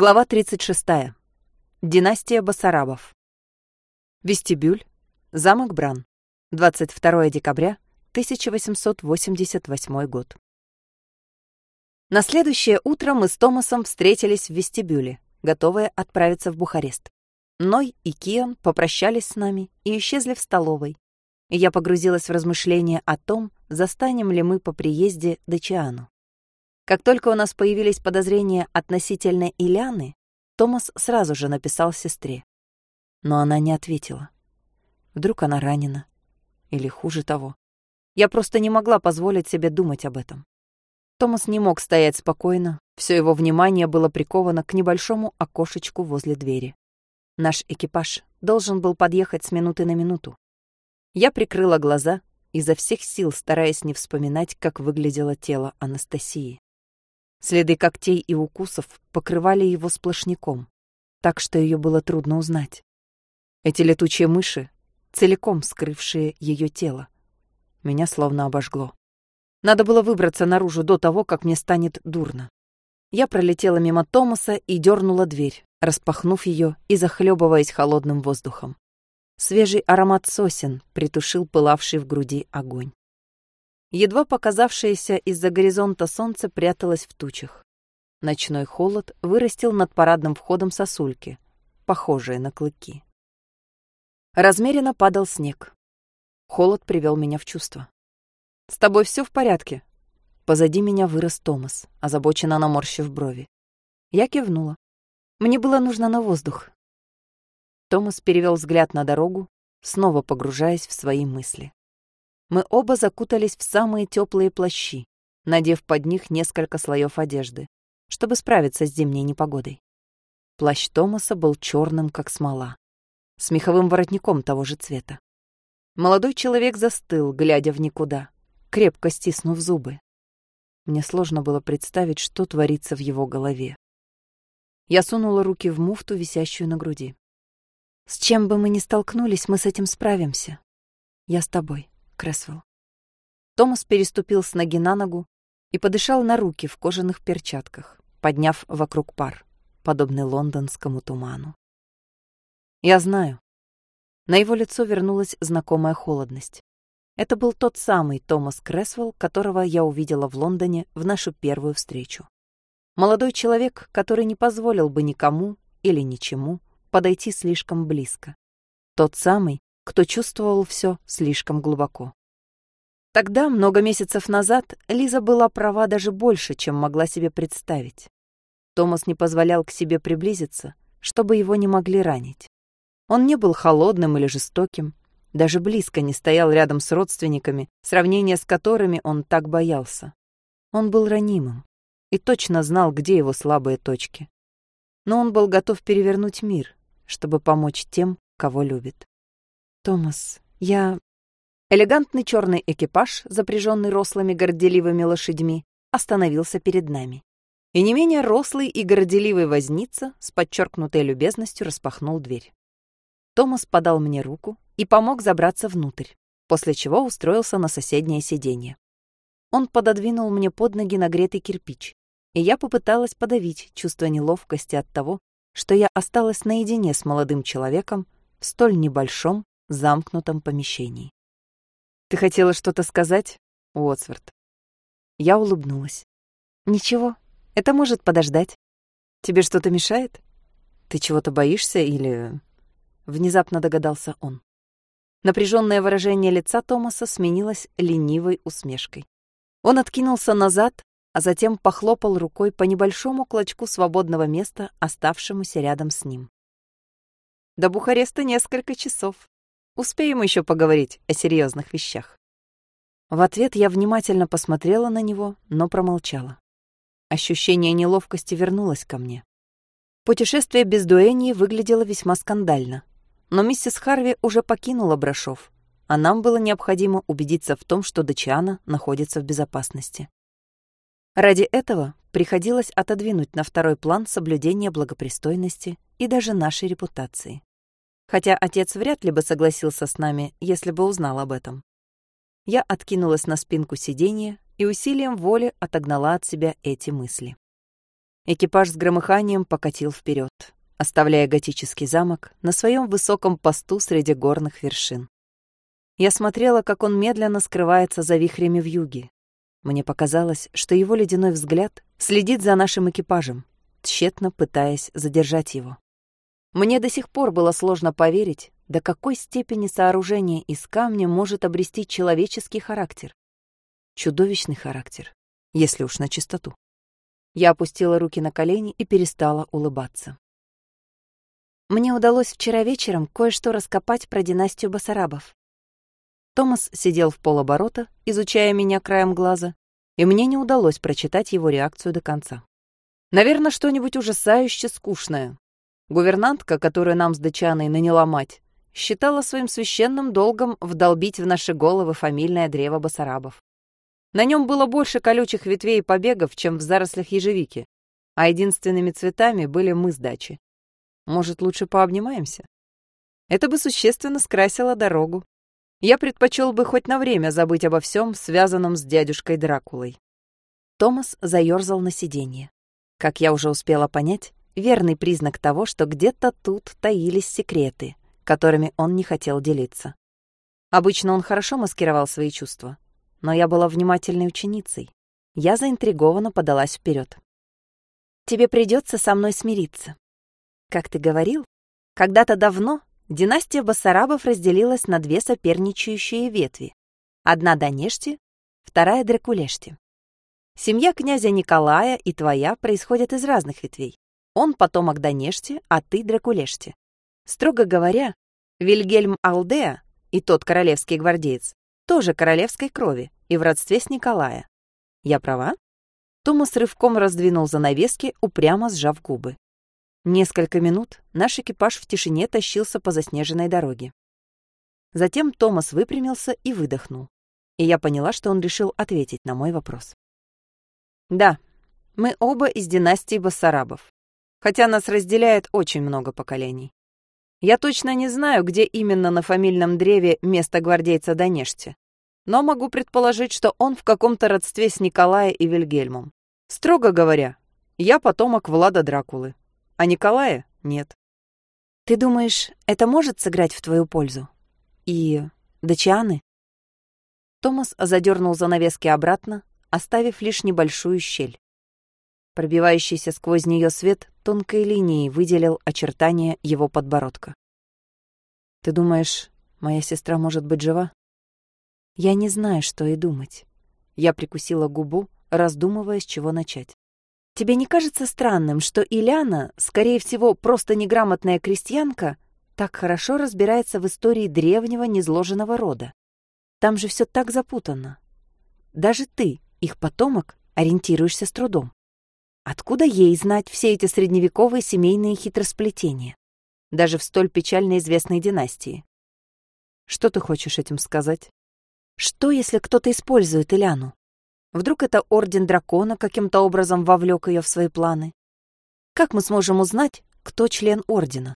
Глава 36. Династия Басарабов. Вестибюль. Замок Бран. 22 декабря 1888 год. На следующее утро мы с Томасом встретились в вестибюле, готовые отправиться в Бухарест. Ной и Кион попрощались с нами и исчезли в столовой. Я погрузилась в размышления о том, застанем ли мы по приезде Дачиану. Как только у нас появились подозрения относительно Ильяны, Томас сразу же написал сестре. Но она не ответила. Вдруг она ранена. Или хуже того. Я просто не могла позволить себе думать об этом. Томас не мог стоять спокойно, все его внимание было приковано к небольшому окошечку возле двери. Наш экипаж должен был подъехать с минуты на минуту. Я прикрыла глаза, изо всех сил стараясь не вспоминать, как выглядело тело Анастасии. Следы когтей и укусов покрывали его сплошняком, так что ее было трудно узнать. Эти летучие мыши, целиком скрывшие ее тело. Меня словно обожгло. Надо было выбраться наружу до того, как мне станет дурно. Я пролетела мимо Томаса и дернула дверь, распахнув ее и захлебываясь холодным воздухом. Свежий аромат сосен притушил пылавший в груди огонь. Едва показавшееся из-за горизонта солнце пряталось в тучах. Ночной холод вырастил над парадным входом сосульки, похожие на клыки. Размеренно падал снег. Холод привел меня в чувство. «С тобой все в порядке?» Позади меня вырос Томас, озабоченно наморщив брови. Я кивнула. Мне было нужно на воздух. Томас перевел взгляд на дорогу, снова погружаясь в свои мысли. Мы оба закутались в самые теплые плащи, надев под них несколько слоев одежды, чтобы справиться с зимней непогодой. Плащ Томаса был черным, как смола, с меховым воротником того же цвета. Молодой человек застыл, глядя в никуда, крепко стиснув зубы. Мне сложно было представить, что творится в его голове. Я сунула руки в муфту, висящую на груди. «С чем бы мы ни столкнулись, мы с этим справимся. Я с тобой». Кресвелл. Томас переступил с ноги на ногу и подышал на руки в кожаных перчатках, подняв вокруг пар, подобный лондонскому туману. «Я знаю». На его лицо вернулась знакомая холодность. Это был тот самый Томас Кресвелл, которого я увидела в Лондоне в нашу первую встречу. Молодой человек, который не позволил бы никому или ничему подойти слишком близко. Тот самый, кто чувствовал все слишком глубоко. Тогда, много месяцев назад, Лиза была права даже больше, чем могла себе представить. Томас не позволял к себе приблизиться, чтобы его не могли ранить. Он не был холодным или жестоким, даже близко не стоял рядом с родственниками, сравнение с которыми он так боялся. Он был ранимым и точно знал, где его слабые точки. Но он был готов перевернуть мир, чтобы помочь тем, кого любит. «Томас, я...» Элегантный черный экипаж, запряженный рослыми горделивыми лошадьми, остановился перед нами. И не менее рослый и горделивый возница с подчеркнутой любезностью распахнул дверь. Томас подал мне руку и помог забраться внутрь, после чего устроился на соседнее сиденье. Он пододвинул мне под ноги нагретый кирпич, и я попыталась подавить чувство неловкости от того, что я осталась наедине с молодым человеком в столь небольшом замкнутом помещении. «Ты хотела что-то сказать, Уотсворт?» Я улыбнулась. «Ничего, это может подождать. Тебе что-то мешает? Ты чего-то боишься или...» Внезапно догадался он. Напряженное выражение лица Томаса сменилось ленивой усмешкой. Он откинулся назад, а затем похлопал рукой по небольшому клочку свободного места, оставшемуся рядом с ним. «До Бухареста несколько часов. Успеем еще поговорить о серьезных вещах. В ответ я внимательно посмотрела на него, но промолчала. Ощущение неловкости вернулось ко мне. Путешествие без дуэни выглядело весьма скандально. Но миссис Харви уже покинула Брашов, а нам было необходимо убедиться в том, что Дачиана находится в безопасности. Ради этого приходилось отодвинуть на второй план соблюдение благопристойности и даже нашей репутации хотя отец вряд ли бы согласился с нами, если бы узнал об этом. Я откинулась на спинку сиденья и усилием воли отогнала от себя эти мысли. Экипаж с громыханием покатил вперед, оставляя готический замок на своем высоком посту среди горных вершин. Я смотрела, как он медленно скрывается за вихрями в юге. Мне показалось, что его ледяной взгляд следит за нашим экипажем, тщетно пытаясь задержать его. Мне до сих пор было сложно поверить, до какой степени сооружение из камня может обрести человеческий характер. Чудовищный характер, если уж на чистоту. Я опустила руки на колени и перестала улыбаться. Мне удалось вчера вечером кое-что раскопать про династию Басарабов. Томас сидел в полоборота, изучая меня краем глаза, и мне не удалось прочитать его реакцию до конца. Наверное, что-нибудь ужасающе скучное. Гувернантка, которую нам с Дачаной наняла мать, считала своим священным долгом вдолбить в наши головы фамильное древо Басарабов. На нем было больше колючих ветвей и побегов, чем в зарослях ежевики, а единственными цветами были мы с дачи. Может, лучше пообнимаемся? Это бы существенно скрасило дорогу. Я предпочел бы хоть на время забыть обо всем, связанном с дядюшкой Дракулой. Томас заерзал на сиденье. Как я уже успела понять, верный признак того, что где-то тут таились секреты, которыми он не хотел делиться. Обычно он хорошо маскировал свои чувства, но я была внимательной ученицей. Я заинтригованно подалась вперед. «Тебе придется со мной смириться. Как ты говорил, когда-то давно династия Басарабов разделилась на две соперничающие ветви. Одна Данешти, вторая Дракулешти. Семья князя Николая и твоя происходят из разных ветвей. Он потомок Данешти, а ты Дракулешти. Строго говоря, Вильгельм Алдеа и тот королевский гвардеец тоже королевской крови и в родстве с Николая. Я права? Томас рывком раздвинул занавески, упрямо сжав губы. Несколько минут наш экипаж в тишине тащился по заснеженной дороге. Затем Томас выпрямился и выдохнул. И я поняла, что он решил ответить на мой вопрос. Да, мы оба из династии Басарабов, хотя нас разделяет очень много поколений. Я точно не знаю, где именно на фамильном древе место гвардейца Данешти, но могу предположить, что он в каком-то родстве с Николая и Вильгельмом. Строго говоря, я потомок Влада Дракулы, а Николая нет. Ты думаешь, это может сыграть в твою пользу? И Дачианы? Томас задернул занавески обратно, оставив лишь небольшую щель. Пробивающийся сквозь нее свет тонкой линией выделил очертания его подбородка. «Ты думаешь, моя сестра может быть жива?» «Я не знаю, что и думать». Я прикусила губу, раздумывая, с чего начать. «Тебе не кажется странным, что Ильяна, скорее всего, просто неграмотная крестьянка, так хорошо разбирается в истории древнего незложенного рода? Там же все так запутанно. Даже ты, их потомок, ориентируешься с трудом. Откуда ей знать все эти средневековые семейные хитросплетения? Даже в столь печально известной династии. Что ты хочешь этим сказать? Что, если кто-то использует Иляну? Вдруг это Орден Дракона каким-то образом вовлек ее в свои планы? Как мы сможем узнать, кто член Ордена?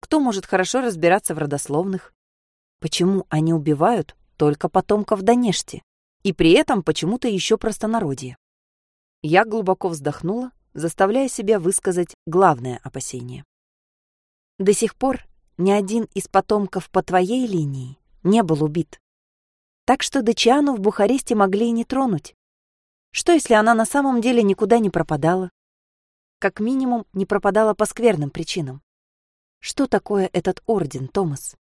Кто может хорошо разбираться в родословных? Почему они убивают только потомков Данешти? И при этом почему-то еще простонародье? Я глубоко вздохнула, заставляя себя высказать главное опасение. До сих пор ни один из потомков по твоей линии не был убит. Так что Дачиану в Бухаресте могли и не тронуть. Что, если она на самом деле никуда не пропадала? Как минимум, не пропадала по скверным причинам. Что такое этот орден, Томас?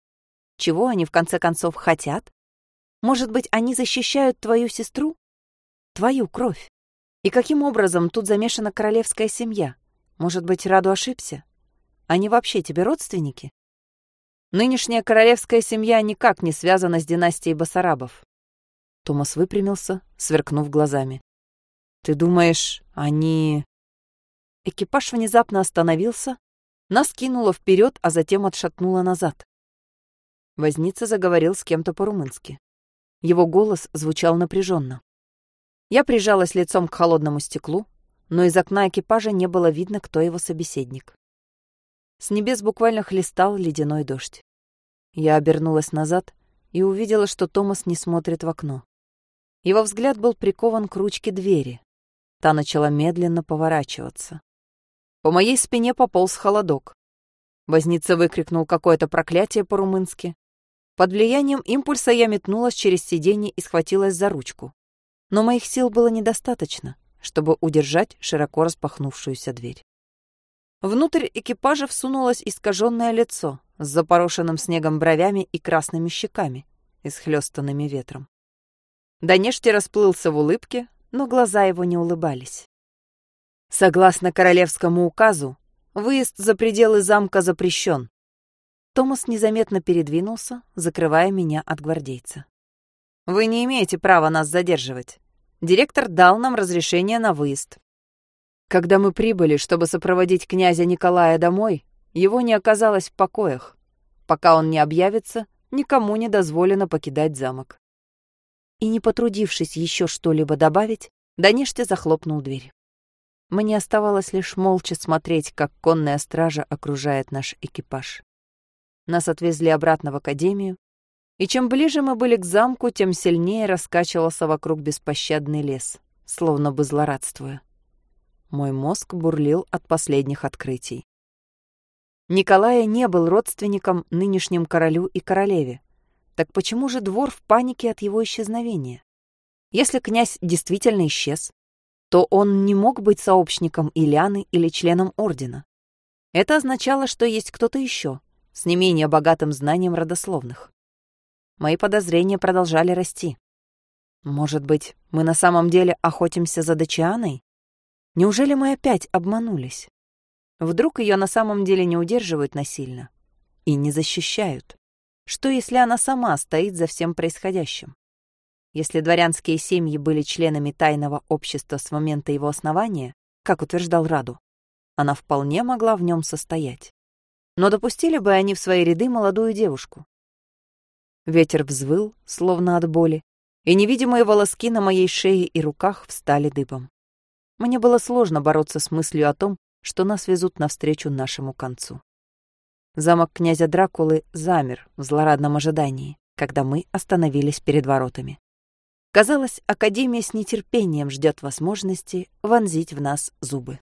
Чего они, в конце концов, хотят? Может быть, они защищают твою сестру? Твою кровь? И каким образом тут замешана королевская семья? Может быть, Раду ошибся? Они вообще тебе родственники? Нынешняя королевская семья никак не связана с династией Басарабов. Томас выпрямился, сверкнув глазами. Ты думаешь, они... Экипаж внезапно остановился, нас кинуло вперед, а затем отшатнуло назад. Возница заговорил с кем-то по-румынски. Его голос звучал напряженно. Я прижалась лицом к холодному стеклу, но из окна экипажа не было видно, кто его собеседник. С небес буквально хлестал ледяной дождь. Я обернулась назад и увидела, что Томас не смотрит в окно. Его взгляд был прикован к ручке двери. Та начала медленно поворачиваться. По моей спине пополз холодок. Возница выкрикнул какое-то проклятие по-румынски. Под влиянием импульса я метнулась через сиденье и схватилась за ручку. Но моих сил было недостаточно, чтобы удержать широко распахнувшуюся дверь. Внутрь экипажа всунулось искаженное лицо с запорошенным снегом бровями и красными щеками, исхлёстанными ветром. Данешти расплылся в улыбке, но глаза его не улыбались. Согласно королевскому указу, выезд за пределы замка запрещен. Томас незаметно передвинулся, закрывая меня от гвардейца. «Вы не имеете права нас задерживать. Директор дал нам разрешение на выезд. Когда мы прибыли, чтобы сопроводить князя Николая домой, его не оказалось в покоях. Пока он не объявится, никому не дозволено покидать замок. И не потрудившись еще что-либо добавить, Данеште захлопнул дверь. Мне оставалось лишь молча смотреть, как конная стража окружает наш экипаж. Нас отвезли обратно в академию, и чем ближе мы были к замку, тем сильнее раскачивался вокруг беспощадный лес, словно бы злорадствуя. Мой мозг бурлил от последних открытий. Николая не был родственником нынешним королю и королеве. Так почему же двор в панике от его исчезновения? Если князь действительно исчез, то он не мог быть сообщником Ильяны или членом ордена. Это означало, что есть кто-то еще, с не менее богатым знанием родословных. Мои подозрения продолжали расти. Может быть, мы на самом деле охотимся за Дачианой? Неужели мы опять обманулись? Вдруг ее на самом деле не удерживают насильно и не защищают? Что, если она сама стоит за всем происходящим? Если дворянские семьи были членами тайного общества с момента его основания, как утверждал Раду, она вполне могла в нем состоять. Но допустили бы они в свои ряды молодую девушку? Ветер взвыл, словно от боли, и невидимые волоски на моей шее и руках встали дыбом. Мне было сложно бороться с мыслью о том, что нас везут навстречу нашему концу. Замок князя Дракулы замер в злорадном ожидании, когда мы остановились перед воротами. Казалось, Академия с нетерпением ждет возможности вонзить в нас зубы.